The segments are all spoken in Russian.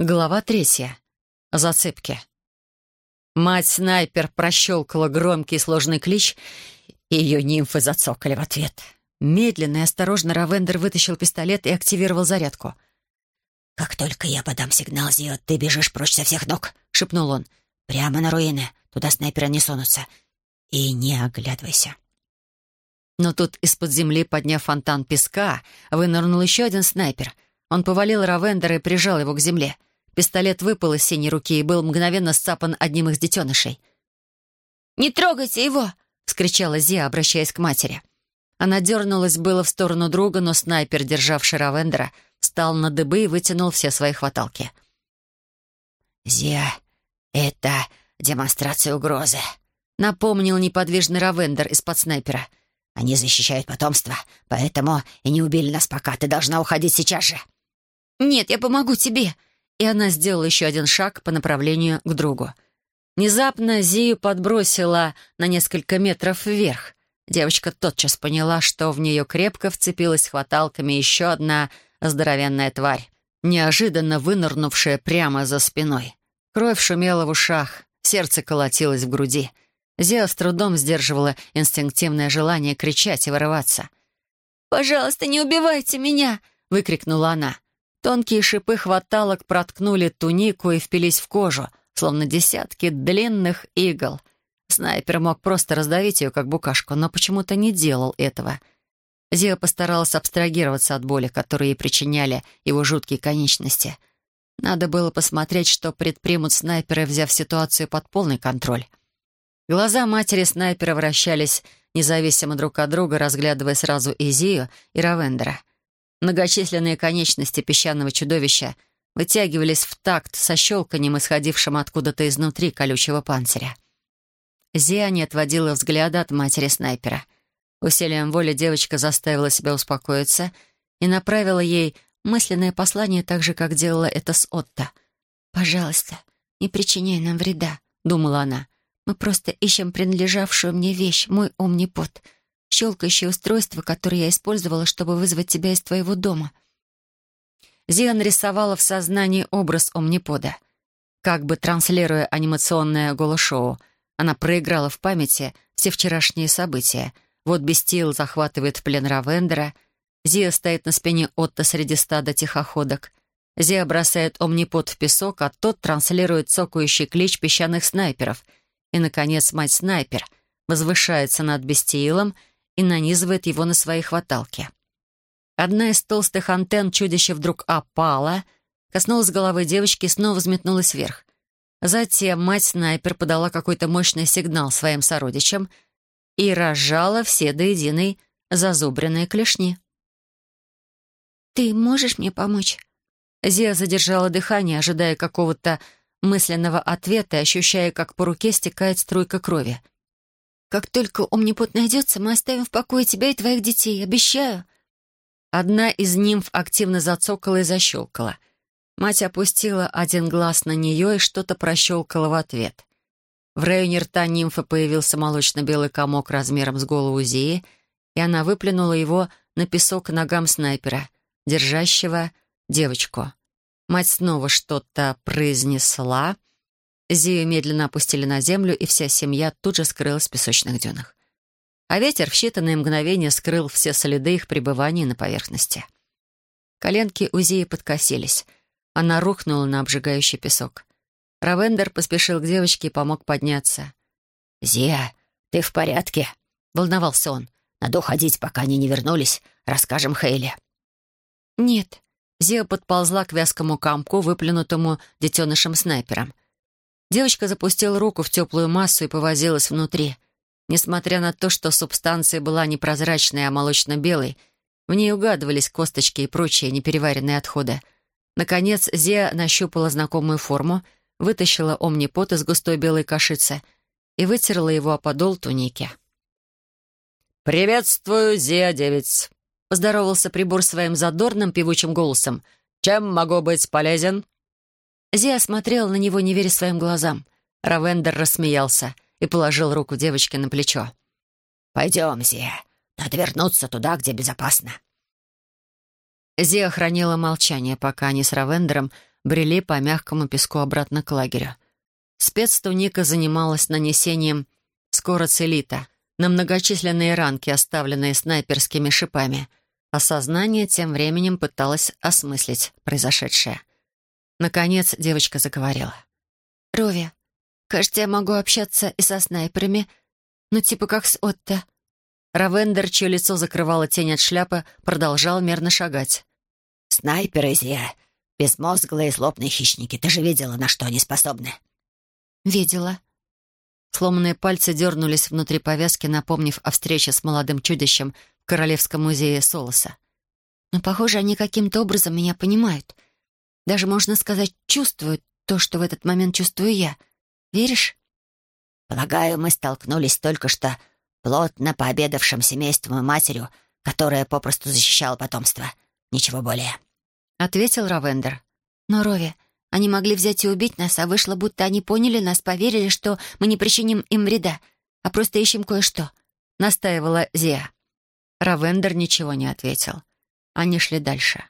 Глава третья. Зацепки. Мать-снайпер прощелкала громкий сложный клич, и ее нимфы зацокали в ответ. Медленно и осторожно Равендер вытащил пистолет и активировал зарядку. «Как только я подам сигнал, Зио, ты бежишь прочь со всех ног», — шепнул он. «Прямо на руины. Туда снайперы не сунутся. И не оглядывайся». Но тут из-под земли, подняв фонтан песка, вынырнул еще один снайпер. Он повалил Равендера и прижал его к земле — Пистолет выпал из синей руки и был мгновенно сцапан одним из детенышей. «Не трогайте его!» — вскричала Зия, обращаясь к матери. Она дернулась было в сторону друга, но снайпер, державший Равендера, встал на дыбы и вытянул все свои хваталки. «Зия, это демонстрация угрозы», — напомнил неподвижный Равендер из-под снайпера. «Они защищают потомство, поэтому и не убили нас пока. Ты должна уходить сейчас же». «Нет, я помогу тебе», и она сделала еще один шаг по направлению к другу. Внезапно Зию подбросила на несколько метров вверх. Девочка тотчас поняла, что в нее крепко вцепилась хваталками еще одна здоровенная тварь, неожиданно вынырнувшая прямо за спиной. Кровь шумела в ушах, сердце колотилось в груди. Зия с трудом сдерживала инстинктивное желание кричать и вырываться. «Пожалуйста, не убивайте меня!» — выкрикнула она. Тонкие шипы хваталок проткнули тунику и впились в кожу, словно десятки длинных игл. Снайпер мог просто раздавить ее, как букашку, но почему-то не делал этого. Зия постаралась абстрагироваться от боли, которую ей причиняли его жуткие конечности. Надо было посмотреть, что предпримут снайперы, взяв ситуацию под полный контроль. Глаза матери снайпера вращались независимо друг от друга, разглядывая сразу и Зию, и Равендера. Многочисленные конечности песчаного чудовища вытягивались в такт со щелканием, исходившим откуда-то изнутри колючего панциря. Зия не отводила взгляда от матери снайпера. Усилием воли девочка заставила себя успокоиться и направила ей мысленное послание так же, как делала это с Отто. «Пожалуйста, не причиняй нам вреда», — думала она. «Мы просто ищем принадлежавшую мне вещь, мой омнипот щелкающее устройство, которое я использовала, чтобы вызвать тебя из твоего дома». Зия нарисовала в сознании образ омнипода. Как бы транслируя анимационное голошоу, она проиграла в памяти все вчерашние события. Вот Бестил захватывает в плен Равендера, Зия стоит на спине Отто среди стада тихоходок. Зия бросает омнипод в песок, а тот транслирует цокающий клич песчаных снайперов. И, наконец, мать-снайпер возвышается над Бестиилом — и нанизывает его на свои хваталки. Одна из толстых антенн чудища вдруг опала, коснулась головы девочки и снова взметнулась вверх. Затем мать-снайпер подала какой-то мощный сигнал своим сородичам и разжала все до единой зазубренные клешни. «Ты можешь мне помочь?» Зия задержала дыхание, ожидая какого-то мысленного ответа ощущая, как по руке стекает струйка крови. Как только омнипот найдется, мы оставим в покое тебя и твоих детей, обещаю». Одна из нимф активно зацокала и защелкала. Мать опустила один глаз на нее и что-то прощелкала в ответ. В районе рта нимфы появился молочно-белый комок размером с голову Зии, и она выплюнула его на песок ногам снайпера, держащего девочку. Мать снова что-то произнесла — Зию медленно опустили на землю, и вся семья тут же скрылась в песочных дюнах. А ветер в считанные мгновения скрыл все следы их пребывания на поверхности. Коленки у Зии подкосились. Она рухнула на обжигающий песок. Равендер поспешил к девочке и помог подняться. «Зия, ты в порядке?» — волновался он. «Надо уходить, пока они не вернулись. Расскажем Хейле». «Нет». Зия подползла к вязкому комку, выплюнутому детенышем-снайпером. Девочка запустила руку в теплую массу и повозилась внутри. Несмотря на то, что субстанция была не прозрачной, а молочно-белой, в ней угадывались косточки и прочие непереваренные отходы. Наконец, Зия нащупала знакомую форму, вытащила омнипот из густой белой кашицы и вытерла его о подол туники. «Приветствую, Зия-девять!» — поздоровался прибор своим задорным певучим голосом. «Чем могу быть полезен?» Зия смотрела на него, не веря своим глазам. Равендер рассмеялся и положил руку девочке на плечо. «Пойдем, Зия. Надо вернуться туда, где безопасно». Зия хранила молчание, пока они с Равендером брели по мягкому песку обратно к лагерю. Спецтуника занималась нанесением скороцелита на многочисленные ранки, оставленные снайперскими шипами, а сознание тем временем пыталось осмыслить произошедшее. Наконец девочка заговорила. «Рови, кажется, я могу общаться и со снайперами, ну типа как с Отто». Равендер, чье лицо закрывала тень от шляпы, продолжал мерно шагать. «Снайперы, Зия, безмозглые злобные хищники. Ты же видела, на что они способны?» «Видела». Сломанные пальцы дернулись внутри повязки, напомнив о встрече с молодым чудищем в Королевском музее Солоса. «Но, похоже, они каким-то образом меня понимают. Даже, можно сказать, чувствуют то, что в этот момент чувствую я. Веришь?» «Полагаю, мы столкнулись только что плотно пообедавшим семейством и матерью, которая попросту защищала потомство. Ничего более». — ответил Равендер. «Но, Рови, они могли взять и убить нас, а вышло, будто они поняли нас, поверили, что мы не причиним им вреда, а просто ищем кое-что», — настаивала Зия. Равендер ничего не ответил. Они шли дальше.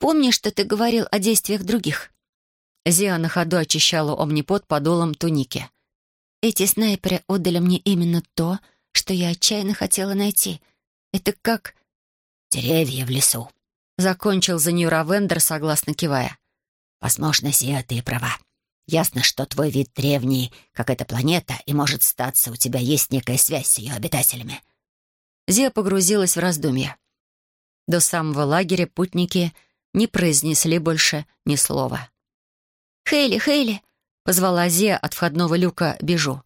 «Помнишь, что ты говорил о действиях других?» Зия на ходу очищала омнипот подолом туники. «Эти снайперы отдали мне именно то, что я отчаянно хотела найти. Это как...» «Деревья в лесу», Закончил за нее Равендер, согласно кивая. «Возможно, Сия, ты права. Ясно, что твой вид древний, как эта планета, и может статься, у тебя есть некая связь с ее обитателями». Зия погрузилась в раздумья. До самого лагеря путники не произнесли больше ни слова. «Хейли, Хейли!» — позвала Зия от входного люка «Бежу».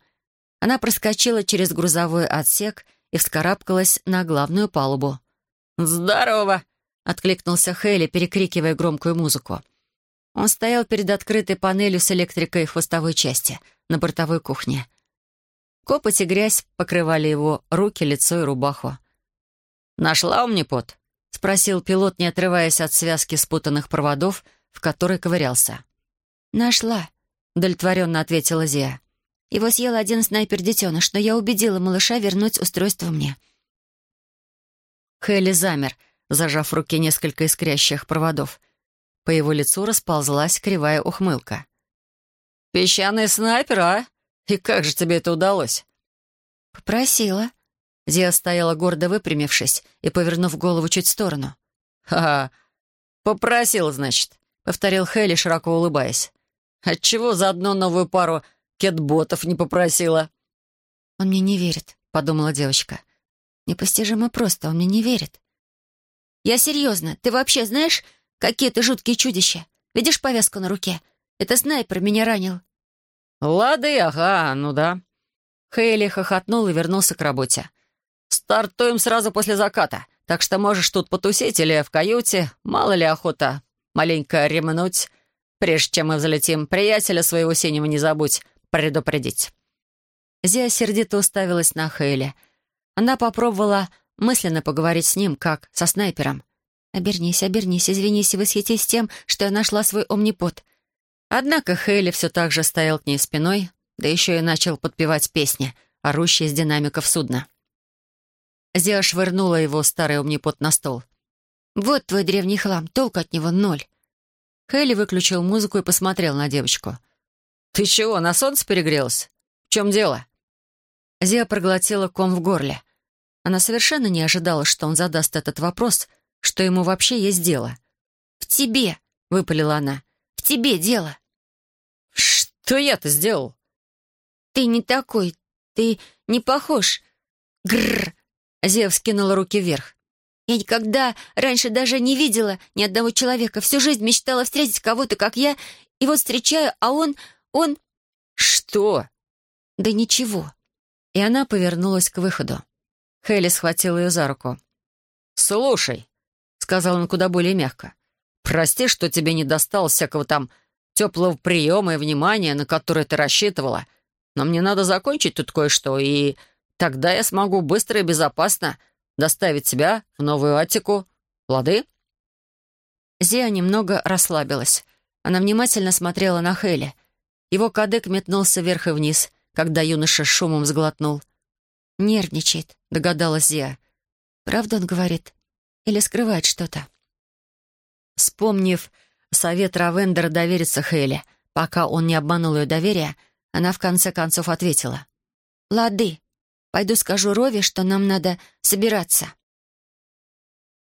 Она проскочила через грузовой отсек и вскарабкалась на главную палубу. «Здорово!» — откликнулся Хейли, перекрикивая громкую музыку. Он стоял перед открытой панелью с электрикой хвостовой части на бортовой кухне. Копоть и грязь покрывали его руки, лицо и рубаху. «Нашла умнипот?» — спросил пилот, не отрываясь от связки спутанных проводов, в которой ковырялся. «Нашла», — удовлетворенно ответила Зия. «Его съел один снайпер-детеныш, но я убедила малыша вернуть устройство мне». Хейли замер — зажав в руке несколько искрящих проводов. По его лицу расползлась кривая ухмылка. «Песчаный снайпер, а? И как же тебе это удалось?» «Попросила». Зия стояла гордо выпрямившись и повернув голову чуть в сторону. «Ха-ха, попросил, значит», — повторил Хелли, широко улыбаясь. «Отчего заодно новую пару кетботов не попросила?» «Он мне не верит», — подумала девочка. «Непостижимо просто, он мне не верит. «Я серьезно. Ты вообще знаешь, какие ты жуткие чудища? Видишь повязку на руке? Это снайпер меня ранил». «Лады, ага, ну да». Хейли хохотнул и вернулся к работе. «Стартуем сразу после заката, так что можешь тут потусить или в каюте. Мало ли охота маленько ремнуть. Прежде чем мы взлетим, приятеля своего синего не забудь предупредить». Зия сердито уставилась на Хейли. Она попробовала мысленно поговорить с ним, как со снайпером. «Обернись, обернись, извинись и восхитись тем, что я нашла свой омнипод». Однако Хейли все так же стоял к ней спиной, да еще и начал подпевать песни, орущие из динамиков судна. Зия швырнула его старый омнипод на стол. «Вот твой древний хлам, толк от него ноль». Хейли выключил музыку и посмотрел на девочку. «Ты чего, на солнце перегрелась? В чем дело?» Зия проглотила ком в горле — она совершенно не ожидала, что он задаст этот вопрос, что ему вообще есть дело. «В тебе!» — выпалила она. «В тебе дело!» «Что я-то сделал?» «Ты не такой. Ты не похож. Гррр!» Зея вскинула руки вверх. «Я никогда раньше даже не видела ни одного человека. Всю жизнь мечтала встретить кого-то, как я, и вот встречаю, а он... он...» «Что?» «Да ничего». И она повернулась к выходу. Хейли схватил ее за руку. «Слушай», — сказал он куда более мягко, «прости, что тебе не досталось всякого там теплого приема и внимания, на которое ты рассчитывала, но мне надо закончить тут кое-что, и тогда я смогу быстро и безопасно доставить тебя в новую Атику. Лады?» Зия немного расслабилась. Она внимательно смотрела на Хейли. Его кадык метнулся вверх и вниз, когда юноша шумом сглотнул — «Нервничает», — догадалась я. «Правда он говорит? Или скрывает что-то?» Вспомнив совет Равендера довериться Хейли, пока он не обманул ее доверие, она в конце концов ответила. «Лады, пойду скажу Рове, что нам надо собираться».